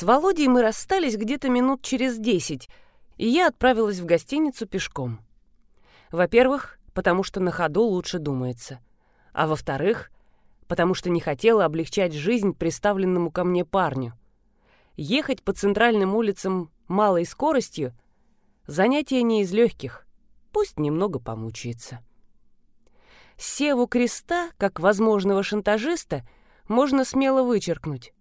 С Володей мы расстались где-то минут через десять, и я отправилась в гостиницу пешком. Во-первых, потому что на ходу лучше думается. А во-вторых, потому что не хотела облегчать жизнь представленному ко мне парню. Ехать по центральным улицам малой скоростью — занятие не из легких, пусть немного помучается. Севу Креста, как возможного шантажиста, можно смело вычеркнуть.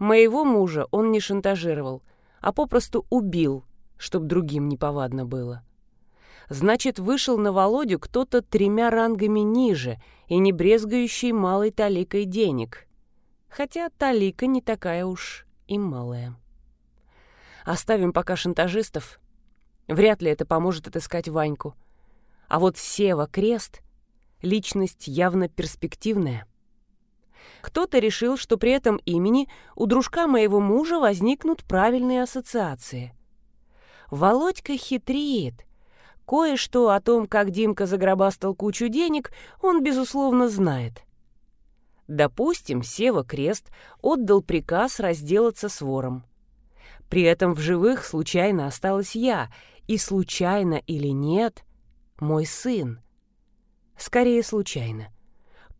Моего мужа он не шантажировал, а попросту убил, чтоб другим неповадно было. Значит, вышел на Володю кто-то тремя рангами ниже и не брезгающий малой таликой денег. Хотя талика не такая уж и малая. Оставим пока шантажистов. Вряд ли это поможет отыскать Ваньку. А вот Сева Крест — личность явно перспективная. Кто-то решил, что при этом имени у дружка моего мужа возникнут правильные ассоциации. Володька хитрит. Кое-что о том, как Димка загробастал кучу денег, он, безусловно, знает. Допустим, Сева Крест отдал приказ разделаться с вором. При этом в живых случайно осталась я, и случайно или нет, мой сын. Скорее, случайно. —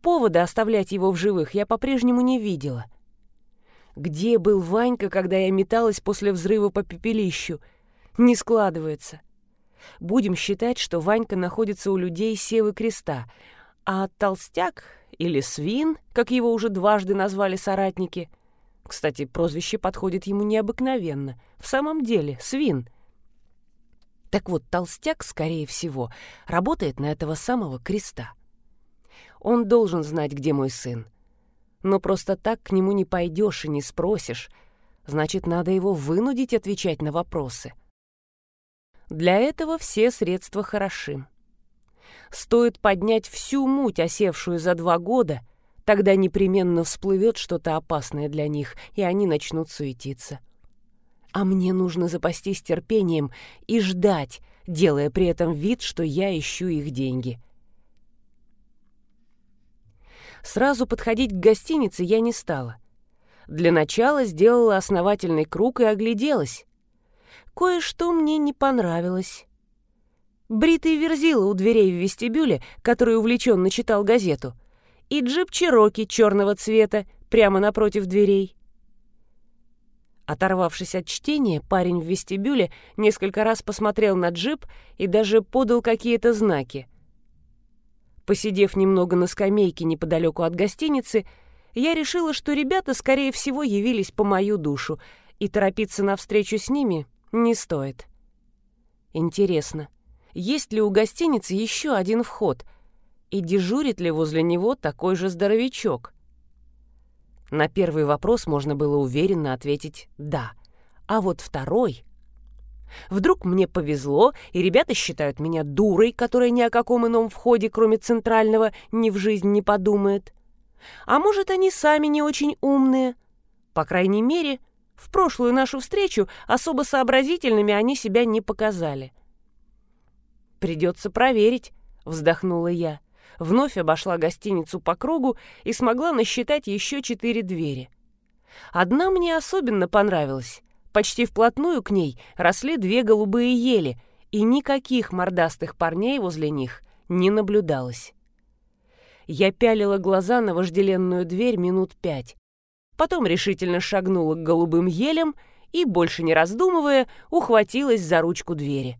Повода оставлять его в живых я по-прежнему не видела. Где был Ванька, когда я металась после взрыва по пепелищу? Не складывается. Будем считать, что Ванька находится у людей Севы Креста, а толстяк или свин, как его уже дважды назвали соратники, кстати, прозвище подходит ему необыкновенно, в самом деле свин. Так вот, толстяк, скорее всего, работает на этого самого Креста. Он должен знать, где мой сын. Но просто так к нему не пойдешь и не спросишь. Значит, надо его вынудить отвечать на вопросы. Для этого все средства хороши. Стоит поднять всю муть, осевшую за два года, тогда непременно всплывет что-то опасное для них, и они начнут суетиться. А мне нужно запастись терпением и ждать, делая при этом вид, что я ищу их деньги — Сразу подходить к гостинице я не стала. Для начала сделала основательный круг и огляделась. Кое-что мне не понравилось. Бритый верзила у дверей в вестибюле, который увлеченно читал газету, и джип Чироки черного цвета прямо напротив дверей. Оторвавшись от чтения, парень в вестибюле несколько раз посмотрел на джип и даже подал какие-то знаки. Посидев немного на скамейке неподалеку от гостиницы, я решила, что ребята, скорее всего, явились по мою душу, и торопиться навстречу с ними не стоит. Интересно, есть ли у гостиницы еще один вход, и дежурит ли возле него такой же здоровячок? На первый вопрос можно было уверенно ответить «да», а вот второй Вдруг мне повезло, и ребята считают меня дурой, которая ни о каком ином входе, кроме центрального, ни в жизнь не подумает. А может, они сами не очень умные. По крайней мере, в прошлую нашу встречу особо сообразительными они себя не показали. «Придется проверить», — вздохнула я. Вновь обошла гостиницу по кругу и смогла насчитать еще четыре двери. Одна мне особенно понравилась. Почти вплотную к ней росли две голубые ели, и никаких мордастых парней возле них не наблюдалось. Я пялила глаза на вожделенную дверь минут пять. Потом решительно шагнула к голубым елям и, больше не раздумывая, ухватилась за ручку двери.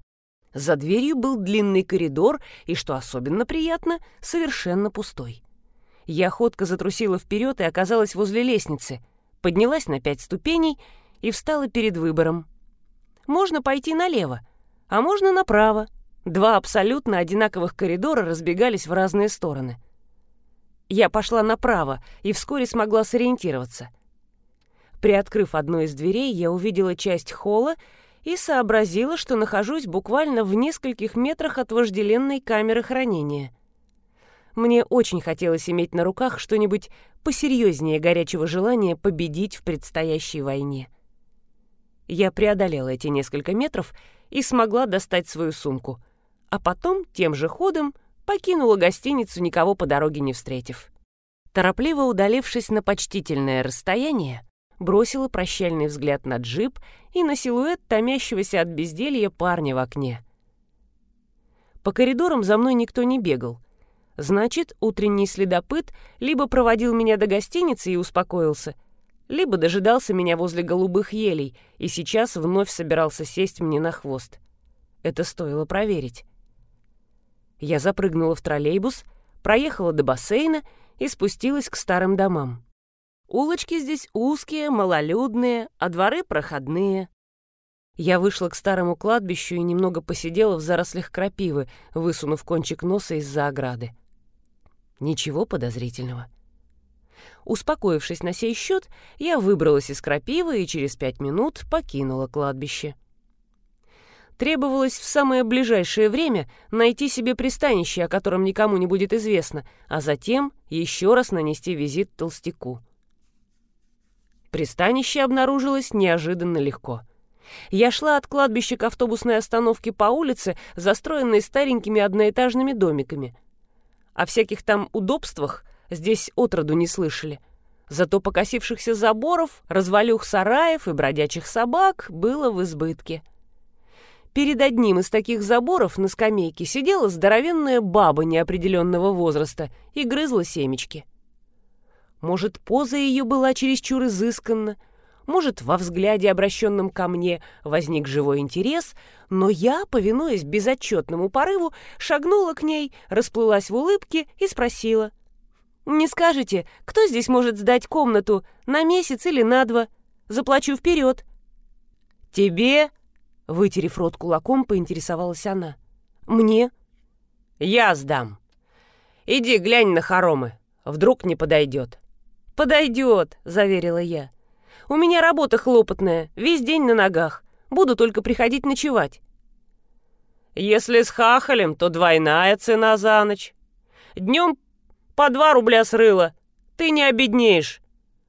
За дверью был длинный коридор и, что особенно приятно, совершенно пустой. Я ходко затрусила вперед и оказалась возле лестницы, поднялась на пять ступеней и встала перед выбором. Можно пойти налево, а можно направо. Два абсолютно одинаковых коридора разбегались в разные стороны. Я пошла направо и вскоре смогла сориентироваться. Приоткрыв одну из дверей, я увидела часть холла и сообразила, что нахожусь буквально в нескольких метрах от вожделенной камеры хранения. Мне очень хотелось иметь на руках что-нибудь посерьезнее горячего желания победить в предстоящей войне. Я преодолела эти несколько метров и смогла достать свою сумку, а потом тем же ходом покинула гостиницу, никого по дороге не встретив. Торопливо удалившись на почтительное расстояние, бросила прощальный взгляд на джип и на силуэт томящегося от безделья парня в окне. По коридорам за мной никто не бегал. Значит, утренний следопыт либо проводил меня до гостиницы и успокоился, либо дожидался меня возле голубых елей и сейчас вновь собирался сесть мне на хвост. Это стоило проверить. Я запрыгнула в троллейбус, проехала до бассейна и спустилась к старым домам. Улочки здесь узкие, малолюдные, а дворы проходные. Я вышла к старому кладбищу и немного посидела в зарослях крапивы, высунув кончик носа из-за ограды. Ничего подозрительного. Успокоившись на сей счет, я выбралась из крапивы и через пять минут покинула кладбище. Требовалось в самое ближайшее время найти себе пристанище, о котором никому не будет известно, а затем еще раз нанести визит толстяку. Пристанище обнаружилось неожиданно легко. Я шла от кладбища к автобусной остановке по улице, застроенной старенькими одноэтажными домиками. О всяких там удобствах здесь отроду не слышали. Зато покосившихся заборов, развалюх сараев и бродячих собак было в избытке. Перед одним из таких заборов на скамейке сидела здоровенная баба неопределенного возраста и грызла семечки. Может, поза ее была чересчур изысканна, может, во взгляде, обращенном ко мне, возник живой интерес, но я, повинуясь безотчетному порыву, шагнула к ней, расплылась в улыбке и спросила. «Не скажете, кто здесь может сдать комнату на месяц или на два? Заплачу вперед». «Тебе?» Вытерев рот кулаком, поинтересовалась она. «Мне?» «Я сдам. Иди глянь на хоромы. Вдруг не подойдет». «Подойдет», — заверила я. «У меня работа хлопотная, весь день на ногах. Буду только приходить ночевать». «Если с хахалем, то двойная цена за ночь. Днем по два рубля срыла. Ты не обеднеешь.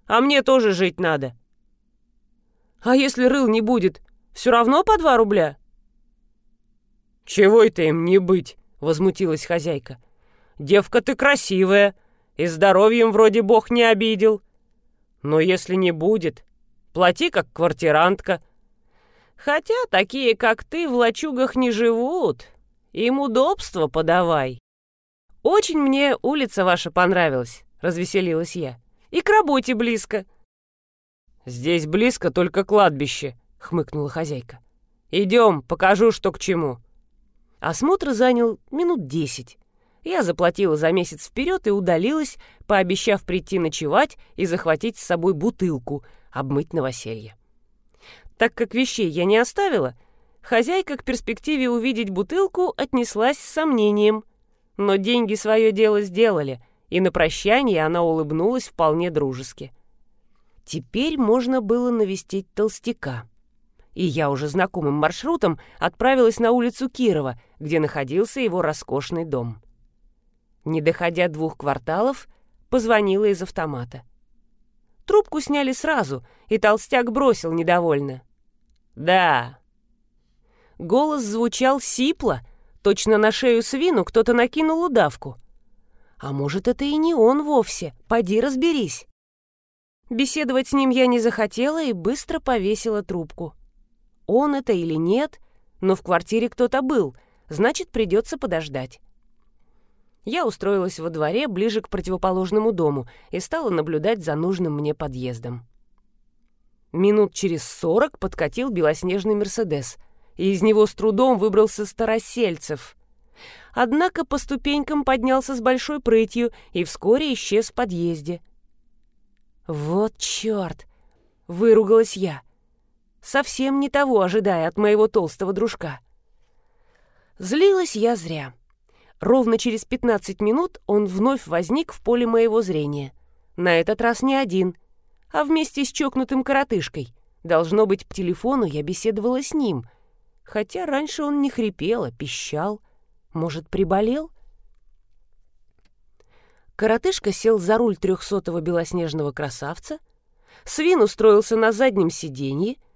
А мне тоже жить надо». «А если рыл не будет, все равно по два рубля?» «Чего это им не быть?» — возмутилась хозяйка. «Девка ты красивая, и здоровьем вроде бог не обидел. Но если не будет, плати как квартирантка. Хотя такие, как ты, в лачугах не живут. Им удобство подавай». «Очень мне улица ваша понравилась», — развеселилась я. «И к работе близко». «Здесь близко только кладбище», — хмыкнула хозяйка. «Идем, покажу, что к чему». Осмотр занял минут десять. Я заплатила за месяц вперед и удалилась, пообещав прийти ночевать и захватить с собой бутылку, обмыть новоселье. Так как вещей я не оставила, хозяйка к перспективе увидеть бутылку отнеслась с сомнением. Но деньги свое дело сделали, и на прощание она улыбнулась вполне дружески. Теперь можно было навестить толстяка и я уже знакомым маршрутом отправилась на улицу Кирова, где находился его роскошный дом. Не доходя двух кварталов, позвонила из автомата. Трубку сняли сразу, и толстяк бросил недовольно. «Да». Голос звучал сипло, точно на шею свину кто-то накинул удавку. А может, это и не он вовсе, поди разберись. Беседовать с ним я не захотела и быстро повесила трубку он это или нет, но в квартире кто-то был, значит, придется подождать. Я устроилась во дворе ближе к противоположному дому и стала наблюдать за нужным мне подъездом. Минут через сорок подкатил белоснежный «Мерседес», и из него с трудом выбрался Старосельцев. Однако по ступенькам поднялся с большой прытью и вскоре исчез в подъезде. «Вот черт!» — выругалась я — совсем не того ожидая от моего толстого дружка. Злилась я зря. Ровно через 15 минут он вновь возник в поле моего зрения. На этот раз не один, а вместе с чокнутым коротышкой. Должно быть, по телефону я беседовала с ним. Хотя раньше он не хрипел, а пищал. Может, приболел? Коротышка сел за руль трехсотого белоснежного красавца. Свин устроился на заднем сиденье —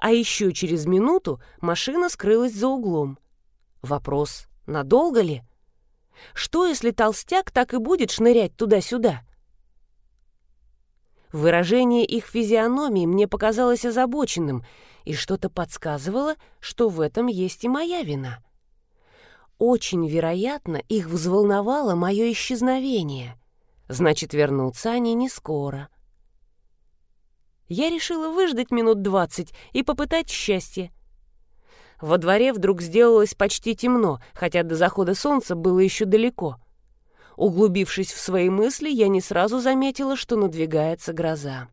а еще через минуту машина скрылась за углом. Вопрос, надолго ли? Что, если толстяк так и будет шнырять туда-сюда? Выражение их физиономии мне показалось озабоченным, и что-то подсказывало, что в этом есть и моя вина. Очень вероятно, их взволновало мое исчезновение. Значит, вернутся они не скоро. Я решила выждать минут двадцать и попытать счастье. Во дворе вдруг сделалось почти темно, хотя до захода солнца было еще далеко — Углубившись в свои мысли, я не сразу заметила, что надвигается гроза.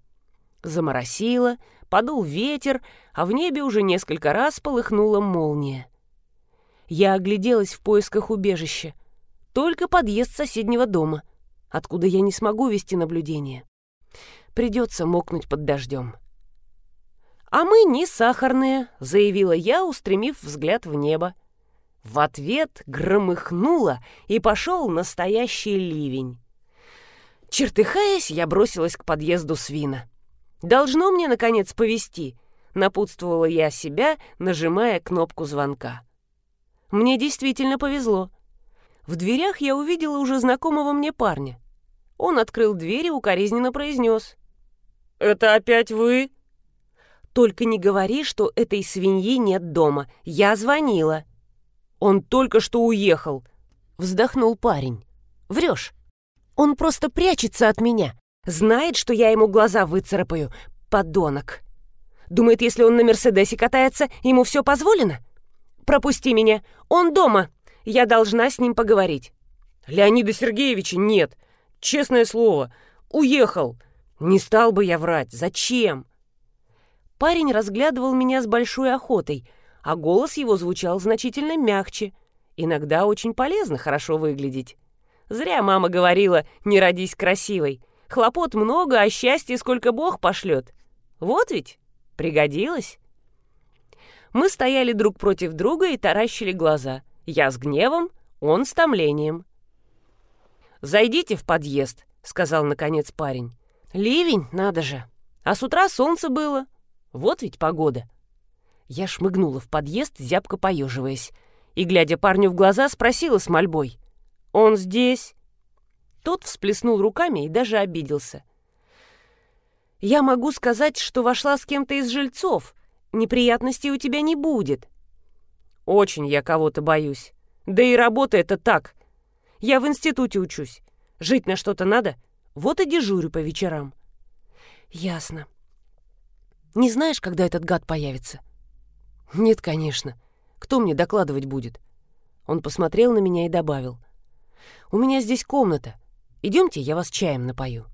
Заморосило, подул ветер, а в небе уже несколько раз полыхнула молния. Я огляделась в поисках убежища. Только подъезд соседнего дома, откуда я не смогу вести наблюдение. Придется мокнуть под дождем. «А мы не сахарные», — заявила я, устремив взгляд в небо. В ответ громыхнуло, и пошел настоящий ливень. Чертыхаясь, я бросилась к подъезду свина. «Должно мне, наконец, повести», — напутствовала я себя, нажимая кнопку звонка. Мне действительно повезло. В дверях я увидела уже знакомого мне парня. Он открыл дверь и укоризненно произнес. «Это опять вы?» «Только не говори, что этой свиньи нет дома. Я звонила». «Он только что уехал», — вздохнул парень. «Врешь. Он просто прячется от меня. Знает, что я ему глаза выцарапаю. Подонок. Думает, если он на Мерседесе катается, ему все позволено? Пропусти меня. Он дома. Я должна с ним поговорить». «Леонида Сергеевича нет. Честное слово. Уехал. Не стал бы я врать. Зачем?» Парень разглядывал меня с большой охотой — а голос его звучал значительно мягче. Иногда очень полезно хорошо выглядеть. Зря мама говорила «не родись красивой». Хлопот много, а счастье сколько Бог пошлет. Вот ведь пригодилось. Мы стояли друг против друга и таращили глаза. Я с гневом, он с томлением. «Зайдите в подъезд», — сказал наконец парень. «Ливень, надо же. А с утра солнце было. Вот ведь погода». Я шмыгнула в подъезд, зябко поеживаясь, и, глядя парню в глаза, спросила с мольбой. «Он здесь?» Тот всплеснул руками и даже обиделся. «Я могу сказать, что вошла с кем-то из жильцов. Неприятностей у тебя не будет». «Очень я кого-то боюсь. Да и работа это так. Я в институте учусь. Жить на что-то надо. Вот и дежурю по вечерам». «Ясно. Не знаешь, когда этот гад появится?» «Нет, конечно. Кто мне докладывать будет?» Он посмотрел на меня и добавил. «У меня здесь комната. Идемте, я вас чаем напою».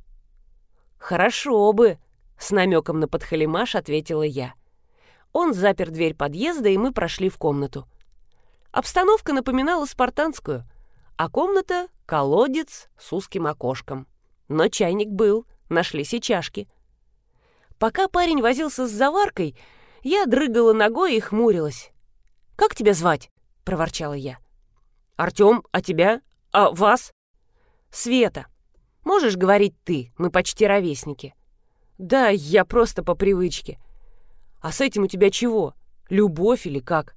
«Хорошо бы», — с намеком на подхалимаш ответила я. Он запер дверь подъезда, и мы прошли в комнату. Обстановка напоминала спартанскую, а комната — колодец с узким окошком. Но чайник был, нашлись и чашки. Пока парень возился с заваркой, я дрыгала ногой и хмурилась. «Как тебя звать?» — проворчала я. «Артём, а тебя? А вас?» «Света. Можешь говорить ты, мы почти ровесники». «Да, я просто по привычке». «А с этим у тебя чего? Любовь или как?»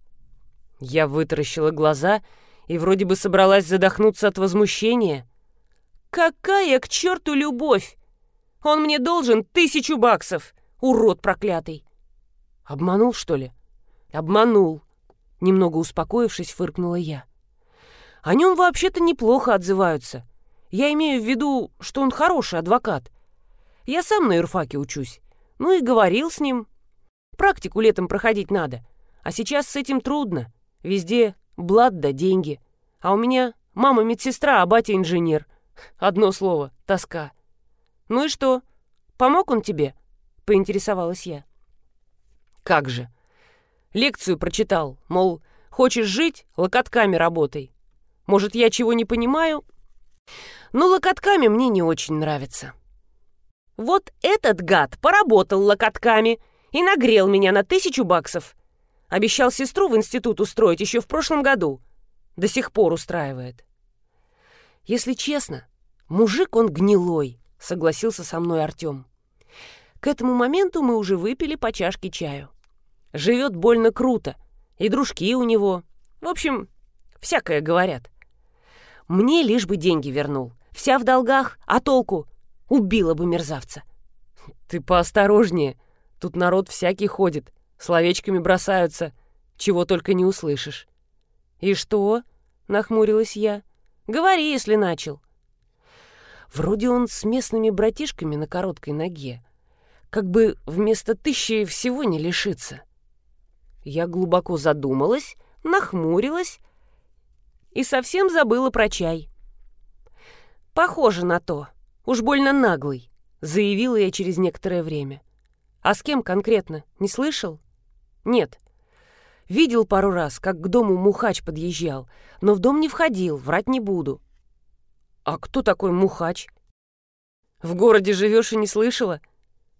Я вытаращила глаза и вроде бы собралась задохнуться от возмущения. «Какая к черту любовь? Он мне должен тысячу баксов, урод проклятый!» «Обманул, что ли?» «Обманул», — немного успокоившись, фыркнула я. «О нем вообще-то неплохо отзываются. Я имею в виду, что он хороший адвокат. Я сам на юрфаке учусь. Ну и говорил с ним. Практику летом проходить надо. А сейчас с этим трудно. Везде блат да деньги. А у меня мама медсестра, а батя инженер. Одно слово — тоска. Ну и что, помог он тебе?» — поинтересовалась я. Как же? Лекцию прочитал, мол, хочешь жить, локотками работай. Может, я чего не понимаю? Но локотками мне не очень нравится. Вот этот гад поработал локотками и нагрел меня на тысячу баксов. Обещал сестру в институт устроить еще в прошлом году. До сих пор устраивает. Если честно, мужик он гнилой, согласился со мной Артем. К этому моменту мы уже выпили по чашке чаю. Живет больно круто. И дружки у него. В общем, всякое говорят. Мне лишь бы деньги вернул. Вся в долгах, а толку? Убила бы мерзавца. «Ты поосторожнее. Тут народ всякий ходит, словечками бросаются, чего только не услышишь». «И что?» — нахмурилась я. «Говори, если начал». Вроде он с местными братишками на короткой ноге. Как бы вместо тысячи всего не лишиться. Я глубоко задумалась, нахмурилась и совсем забыла про чай. «Похоже на то. Уж больно наглый», — заявила я через некоторое время. «А с кем конкретно? Не слышал?» «Нет». Видел пару раз, как к дому Мухач подъезжал, но в дом не входил, врать не буду. «А кто такой Мухач?» «В городе живешь и не слышала?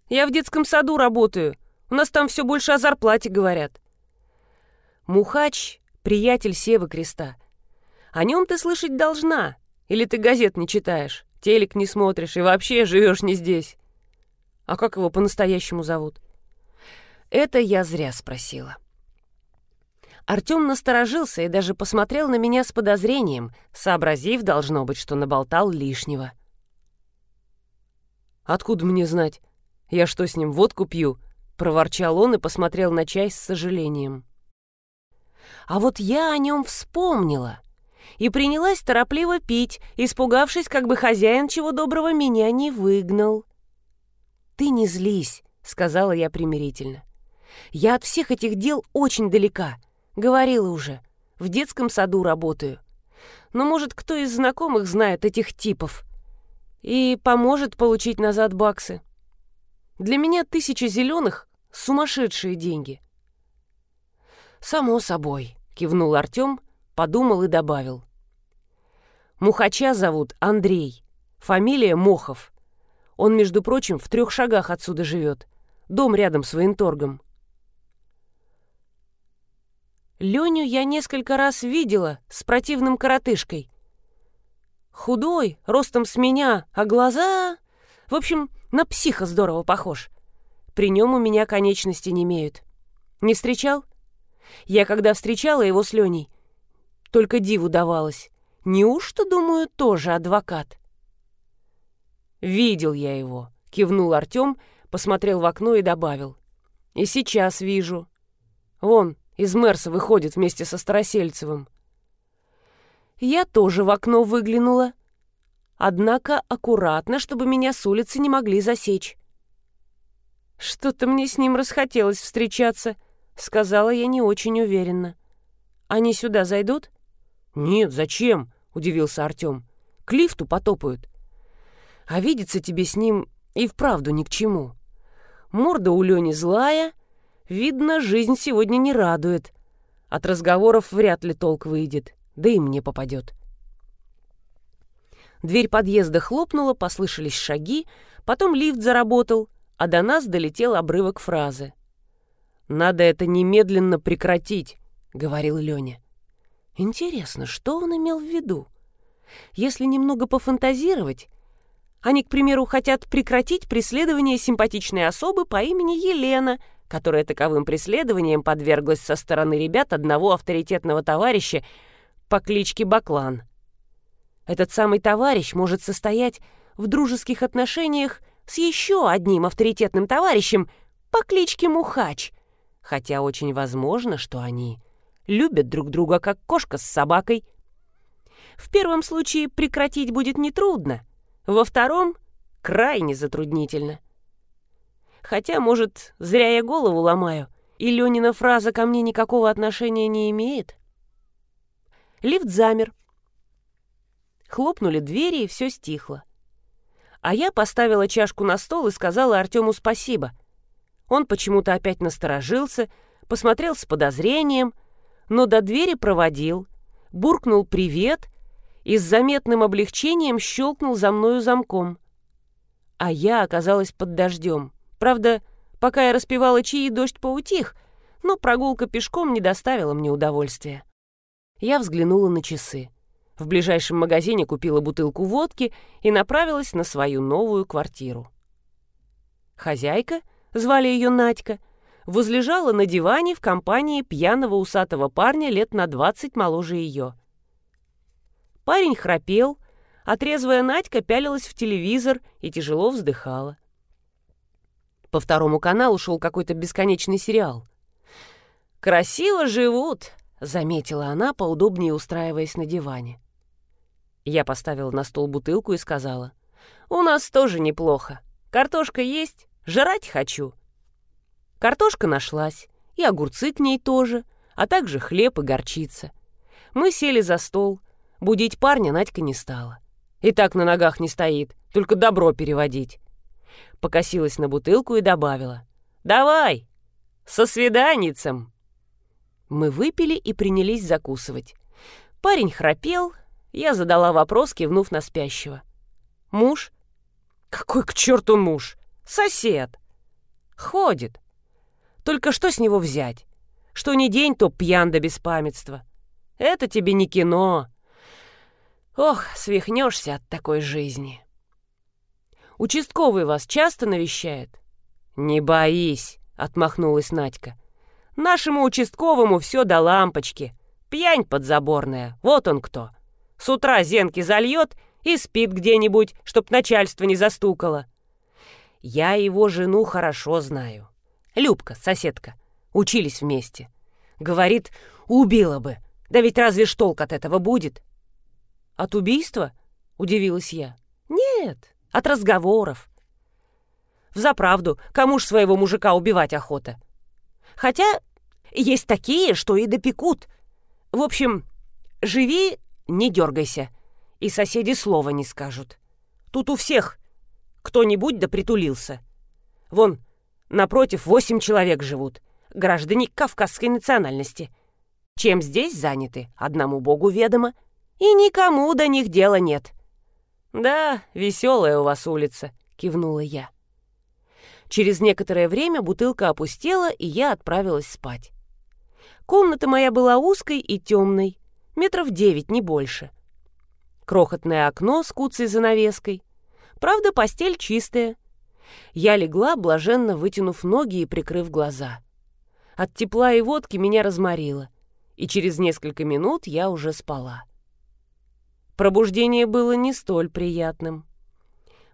Я в детском саду работаю. У нас там все больше о зарплате говорят». Мухач — приятель Севы Креста. О нем ты слышать должна. Или ты газет не читаешь, телек не смотришь и вообще живешь не здесь. А как его по-настоящему зовут? Это я зря спросила. Артем насторожился и даже посмотрел на меня с подозрением, сообразив, должно быть, что наболтал лишнего. «Откуда мне знать? Я что, с ним водку пью?» — проворчал он и посмотрел на чай с сожалением. А вот я о нем вспомнила и принялась торопливо пить, испугавшись, как бы хозяин чего доброго меня не выгнал. «Ты не злись», — сказала я примирительно. «Я от всех этих дел очень далека. Говорила уже. В детском саду работаю. Но, может, кто из знакомых знает этих типов и поможет получить назад баксы. Для меня тысяча зеленых — сумасшедшие деньги». «Само собой», — кивнул Артем, подумал и добавил. «Мухача зовут Андрей, фамилия Мохов. Он, между прочим, в трех шагах отсюда живет. Дом рядом с военторгом». Леню я несколько раз видела с противным коротышкой. Худой, ростом с меня, а глаза... В общем, на психа здорово похож. При нем у меня конечности не имеют. Не встречал? Я когда встречала его с Леней, только диву давалось. Неужто, думаю, тоже адвокат? «Видел я его», — кивнул Артем, посмотрел в окно и добавил. «И сейчас вижу. Вон, из Мерса выходит вместе со Старосельцевым». Я тоже в окно выглянула. Однако аккуратно, чтобы меня с улицы не могли засечь. Что-то мне с ним расхотелось встречаться —— сказала я не очень уверенно. «Они сюда зайдут?» «Нет, зачем?» — удивился Артем. «К лифту потопают». «А видеться тебе с ним и вправду ни к чему. Морда у Лени злая, видно, жизнь сегодня не радует. От разговоров вряд ли толк выйдет, да и мне попадет». Дверь подъезда хлопнула, послышались шаги, потом лифт заработал, а до нас долетел обрывок фразы. «Надо это немедленно прекратить», — говорил Леня. Интересно, что он имел в виду? Если немного пофантазировать, они, к примеру, хотят прекратить преследование симпатичной особы по имени Елена, которая таковым преследованием подверглась со стороны ребят одного авторитетного товарища по кличке Баклан. Этот самый товарищ может состоять в дружеских отношениях с еще одним авторитетным товарищем по кличке Мухач, хотя очень возможно, что они любят друг друга, как кошка с собакой. В первом случае прекратить будет нетрудно, во втором — крайне затруднительно. Хотя, может, зря я голову ломаю, и Ленина фраза ко мне никакого отношения не имеет. Лифт замер. Хлопнули двери, и все стихло. А я поставила чашку на стол и сказала Артему спасибо — он почему-то опять насторожился, посмотрел с подозрением, но до двери проводил, буркнул «привет» и с заметным облегчением щелкнул за мною замком. А я оказалась под дождем. Правда, пока я распевала чаи, дождь поутих, но прогулка пешком не доставила мне удовольствия. Я взглянула на часы. В ближайшем магазине купила бутылку водки и направилась на свою новую квартиру. Хозяйка — звали ее Надька, возлежала на диване в компании пьяного усатого парня лет на двадцать моложе ее. Парень храпел, а трезвая Надька пялилась в телевизор и тяжело вздыхала. По второму каналу шел какой-то бесконечный сериал. «Красиво живут», — заметила она, поудобнее устраиваясь на диване. Я поставила на стол бутылку и сказала. «У нас тоже неплохо. Картошка есть, жрать хочу». Картошка нашлась, и огурцы к ней тоже, а также хлеб и горчица. Мы сели за стол. Будить парня Надька не стала. И так на ногах не стоит, только добро переводить. Покосилась на бутылку и добавила. «Давай, со свиданицем!» Мы выпили и принялись закусывать. Парень храпел, я задала вопрос, кивнув на спящего. «Муж?» «Какой к черту муж? Сосед!» «Ходит. Только что с него взять? Что ни день, то пьян до беспамятства. Это тебе не кино. Ох, свихнешься от такой жизни. Участковый вас часто навещает? Не боись, отмахнулась Надька. Нашему участковому все до лампочки. Пьянь подзаборная, вот он кто. С утра зенки зальет и спит где-нибудь, чтоб начальство не застукало. Я его жену хорошо знаю. Любка, соседка. Учились вместе. Говорит, убила бы. Да ведь разве ж толк от этого будет? От убийства? Удивилась я. Нет, от разговоров. Взаправду, кому ж своего мужика убивать охота? Хотя есть такие, что и допекут. В общем, живи, не дергайся, и соседи слова не скажут. Тут у всех кто-нибудь да притулился. Вон, напротив, восемь человек живут, граждане кавказской национальности. Чем здесь заняты, одному богу ведомо — и никому до них дела нет. «Да, веселая у вас улица», — кивнула я. Через некоторое время бутылка опустела, и я отправилась спать. Комната моя была узкой и темной, метров девять, не больше. Крохотное окно с куцей занавеской. Правда, постель чистая. Я легла, блаженно вытянув ноги и прикрыв глаза. От тепла и водки меня разморило, и через несколько минут я уже спала. Пробуждение было не столь приятным.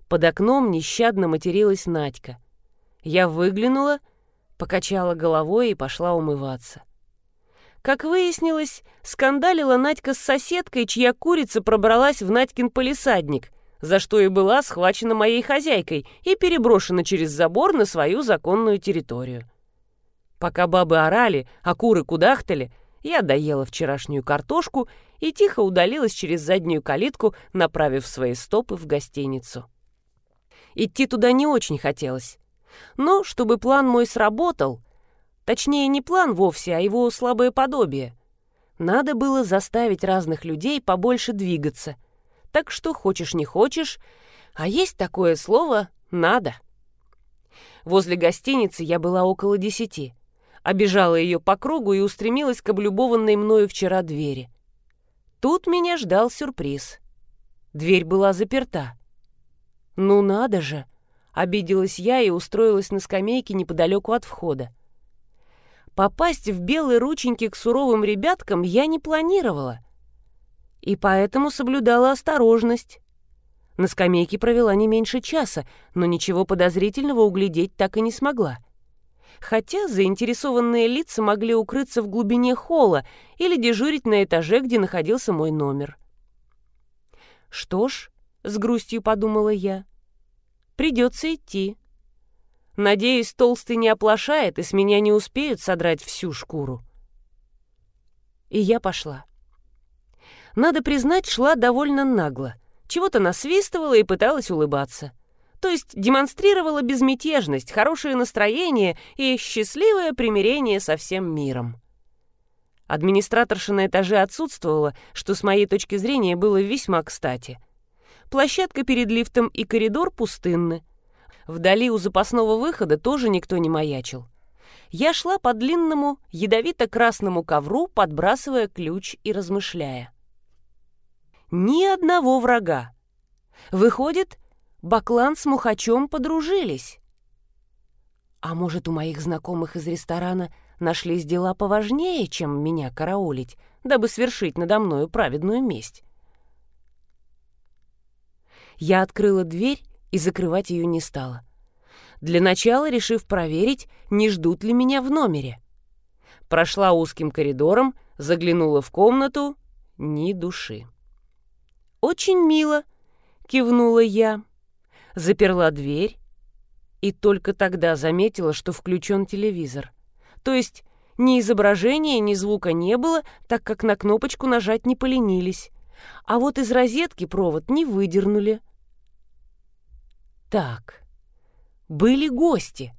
Под окном нещадно материлась Надька. Я выглянула, покачала головой и пошла умываться. Как выяснилось, скандалила Надька с соседкой, чья курица пробралась в Надькин полисадник, за что и была схвачена моей хозяйкой и переброшена через забор на свою законную территорию. Пока бабы орали, а куры кудахтали, я доела вчерашнюю картошку и тихо удалилась через заднюю калитку, направив свои стопы в гостиницу. Идти туда не очень хотелось. Но чтобы план мой сработал, точнее не план вовсе, а его слабое подобие, надо было заставить разных людей побольше двигаться. Так что хочешь не хочешь, а есть такое слово «надо». Возле гостиницы я была около десяти. Обежала ее по кругу и устремилась к облюбованной мною вчера двери. Тут меня ждал сюрприз. Дверь была заперта. «Ну надо же!» — обиделась я и устроилась на скамейке неподалеку от входа. Попасть в белые рученьки к суровым ребяткам я не планировала. И поэтому соблюдала осторожность. На скамейке провела не меньше часа, но ничего подозрительного углядеть так и не смогла хотя заинтересованные лица могли укрыться в глубине холла или дежурить на этаже, где находился мой номер. «Что ж», — с грустью подумала я, — «придется идти. Надеюсь, толстый не оплошает, и с меня не успеют содрать всю шкуру». И я пошла. Надо признать, шла довольно нагло. Чего-то насвистывала и пыталась улыбаться — то есть демонстрировала безмятежность, хорошее настроение и счастливое примирение со всем миром. Администраторша на этаже отсутствовала, что с моей точки зрения было весьма кстати. Площадка перед лифтом и коридор пустынны. Вдали у запасного выхода тоже никто не маячил. Я шла по длинному, ядовито-красному ковру, подбрасывая ключ и размышляя. Ни одного врага. Выходит, Баклан с Мухачом подружились. А может, у моих знакомых из ресторана нашлись дела поважнее, чем меня караулить, дабы свершить надо мною праведную месть? Я открыла дверь и закрывать ее не стала. для начала решив проверить, не ждут ли меня в номере. Прошла узким коридором, заглянула в комнату — ни души. «Очень мило», — кивнула я. Заперла дверь и только тогда заметила, что включен телевизор. То есть ни изображения, ни звука не было, так как на кнопочку нажать не поленились. А вот из розетки провод не выдернули. Так, были гости,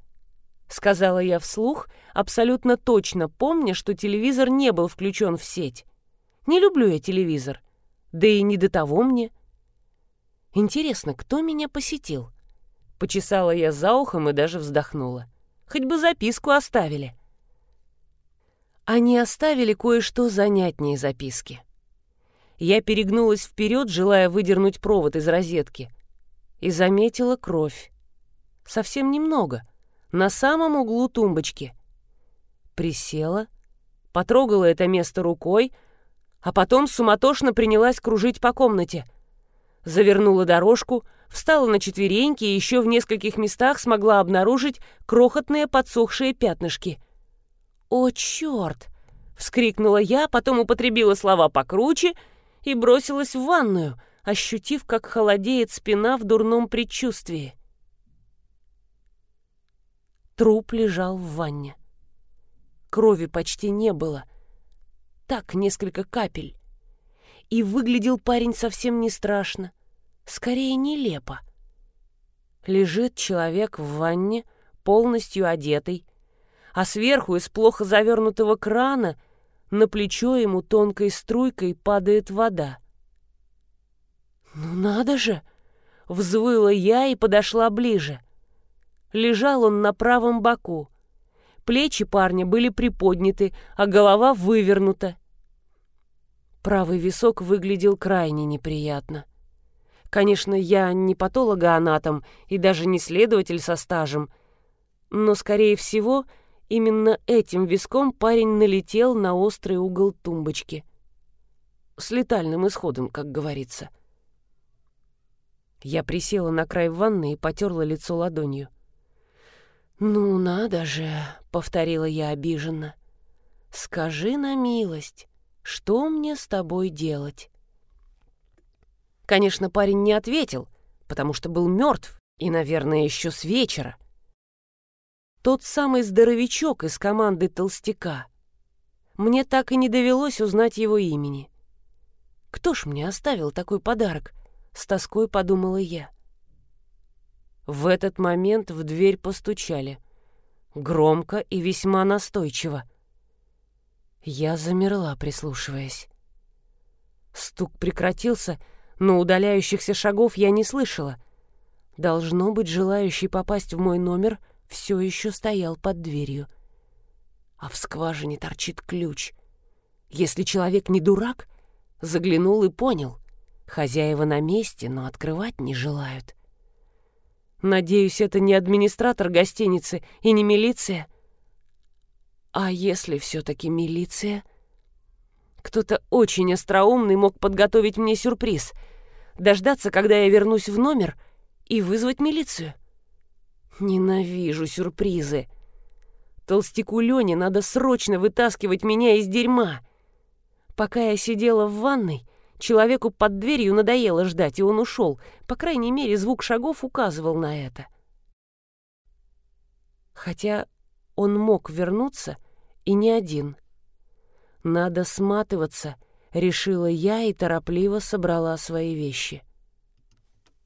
сказала я вслух, абсолютно точно помня, что телевизор не был включен в сеть. Не люблю я телевизор, да и не до того мне. Интересно, кто меня посетил? Почесала я за ухом и даже вздохнула. Хоть бы записку оставили. Они оставили кое-что занятнее записки. Я перегнулась вперед, желая выдернуть провод из розетки, и заметила кровь. Совсем немного, на самом углу тумбочки. Присела, потрогала это место рукой, а потом суматошно принялась кружить по комнате. Завернула дорожку, встала на четвереньки и еще в нескольких местах смогла обнаружить крохотные подсохшие пятнышки. «О, черт!» — вскрикнула я, потом употребила слова покруче и бросилась в ванную, ощутив, как холодеет спина в дурном предчувствии. Труп лежал в ванне. Крови почти не было. Так, несколько капель. И выглядел парень совсем не страшно. Скорее, нелепо. Лежит человек в ванне, полностью одетый, а сверху из плохо завернутого крана на плечо ему тонкой струйкой падает вода. «Ну надо же!» — взвыла я и подошла ближе. Лежал он на правом боку. Плечи парня были приподняты, а голова вывернута. Правый висок выглядел крайне неприятно. Конечно, я не патологоанатом и даже не следователь со стажем, но, скорее всего, именно этим виском парень налетел на острый угол тумбочки. С летальным исходом, как говорится. Я присела на край ванны и потерла лицо ладонью. «Ну, надо же!» — повторила я обиженно. «Скажи на милость, что мне с тобой делать?» Конечно, парень не ответил, потому что был мертв и, наверное, еще с вечера. Тот самый здоровячок из команды толстяка. Мне так и не довелось узнать его имени. Кто ж мне оставил такой подарок? С тоской подумала я. В этот момент в дверь постучали. Громко и весьма настойчиво. Я замерла, прислушиваясь. Стук прекратился, но удаляющихся шагов я не слышала. Должно быть, желающий попасть в мой номер все еще стоял под дверью. А в скважине торчит ключ. Если человек не дурак, заглянул и понял. Хозяева на месте, но открывать не желают. — Надеюсь, это не администратор гостиницы и не милиция. А если все-таки милиция? Кто-то очень остроумный мог подготовить мне сюрприз. Дождаться, когда я вернусь в номер, и вызвать милицию. Ненавижу сюрпризы. Толстяку Лене надо срочно вытаскивать меня из дерьма. Пока я сидела в ванной, Человеку под дверью надоело ждать, и он ушел. По крайней мере, звук шагов указывал на это. Хотя он мог вернуться и не один. Надо сматываться, решила я и торопливо собрала свои вещи. —